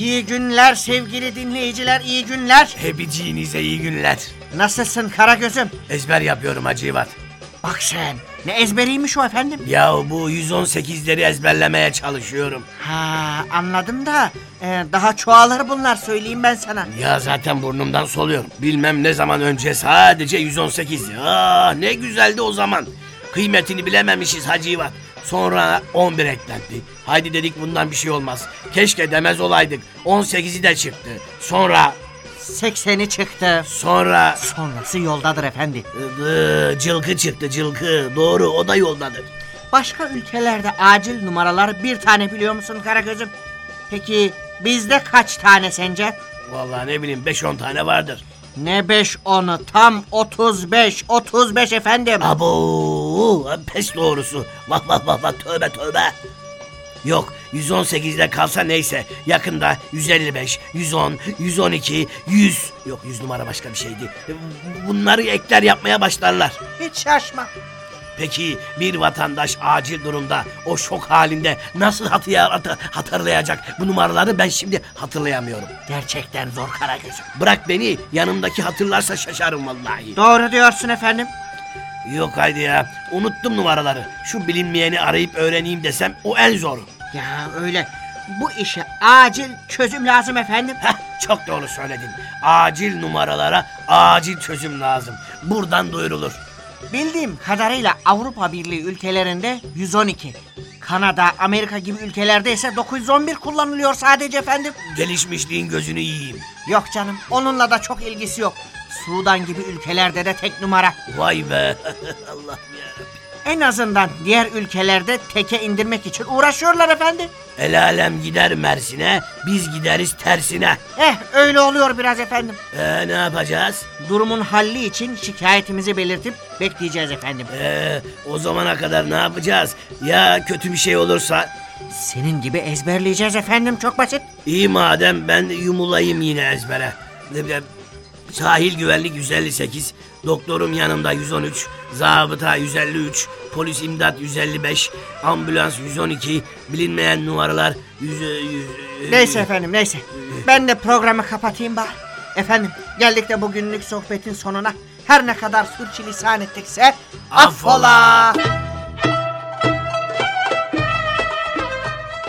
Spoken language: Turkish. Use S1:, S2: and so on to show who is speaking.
S1: İyi günler sevgili dinleyiciler iyi günler.
S2: Hepiciğinize iyi günler.
S1: Nasılsın Karagöz'üm?
S2: Ezber yapıyorum Hacivat.
S1: Bak sen ne ezberiymiş o efendim.
S2: Ya bu 118'leri ezberlemeye çalışıyorum.
S1: Ha anladım da e, daha çoğalır bunlar söyleyeyim ben sana.
S2: Ya zaten burnumdan soluyorum. Bilmem ne zaman önce sadece 118. Ah ne güzeldi o zaman. Kıymetini bilememişiz Hacivat. Sonra 11 eklendi. Haydi dedik bundan bir şey olmaz. Keşke demez olaydık. 18'i de çıktı. Sonra
S1: 80'i çıktı.
S2: sonra
S1: Sonrası yoldadır efendi.
S2: Iı, cılkı çıktı cılkı. Doğru o da yoldadır.
S1: Başka ülkelerde acil numaralar bir tane biliyor musun Karagöz'üm? Peki bizde kaç tane sence?
S2: Vallahi ne bileyim 5-10 tane vardır.
S1: Ne 5 onu tam 35 35 efendim.
S2: Abo pes doğrusu. Vah vah vah vah tövbe tövbe. Yok 118'de kalsa neyse yakında 155, 110, 112, 100 yok 100 numara başka bir şeydi. Bunları ekler yapmaya başlarlar.
S1: Hiç şaşma.
S2: Peki bir vatandaş acil durumda o şok halinde nasıl hatı- hatırlayacak bu numaraları ben şimdi hatırlayamıyorum.
S1: Gerçekten zor Karagöz'üm.
S2: Bırak beni yanımdaki hatırlarsa şaşarım vallahi.
S1: Doğru diyorsun efendim.
S2: Yok haydi ya unuttum numaraları. Şu bilinmeyeni arayıp öğreneyim desem o en zoru.
S1: Ya öyle. Bu işe acil çözüm lazım efendim.
S2: Heh, çok doğru söyledin. Acil numaralara acil çözüm lazım. Buradan duyurulur.
S1: Bildiğim kadarıyla Avrupa Birliği ülkelerinde 112. Kanada, Amerika gibi ülkelerde ise 911 kullanılıyor sadece efendim.
S2: Gelişmişliğin gözünü yiyeyim.
S1: Yok canım onunla da çok ilgisi yok. Sudan gibi ülkelerde de tek numara.
S2: Vay be. Allah'ım yarabbim.
S1: En azından diğer ülkelerde teke indirmek için uğraşıyorlar efendim.
S2: El alem gider Mersin'e, biz gideriz tersine.
S1: Eh öyle oluyor biraz efendim.
S2: Ee, ne yapacağız?
S1: Durumun halli için şikayetimizi belirtip bekleyeceğiz efendim.
S2: Ee, o zamana kadar ne yapacağız? Ya kötü bir şey olursa?
S1: Senin gibi ezberleyeceğiz efendim çok basit.
S2: İyi madem ben yumulayım yine ezbere. Sahil güvenlik 158, doktorum yanımda 113, zabıta 153, polis imdat 155, ambulans 112, bilinmeyen numaralar 100... 100
S1: Neyse efendim neyse. Ben de programı kapatayım bari. Efendim geldik de bugünlük sohbetin sonuna. Her ne kadar sürçülisan ettikse affola.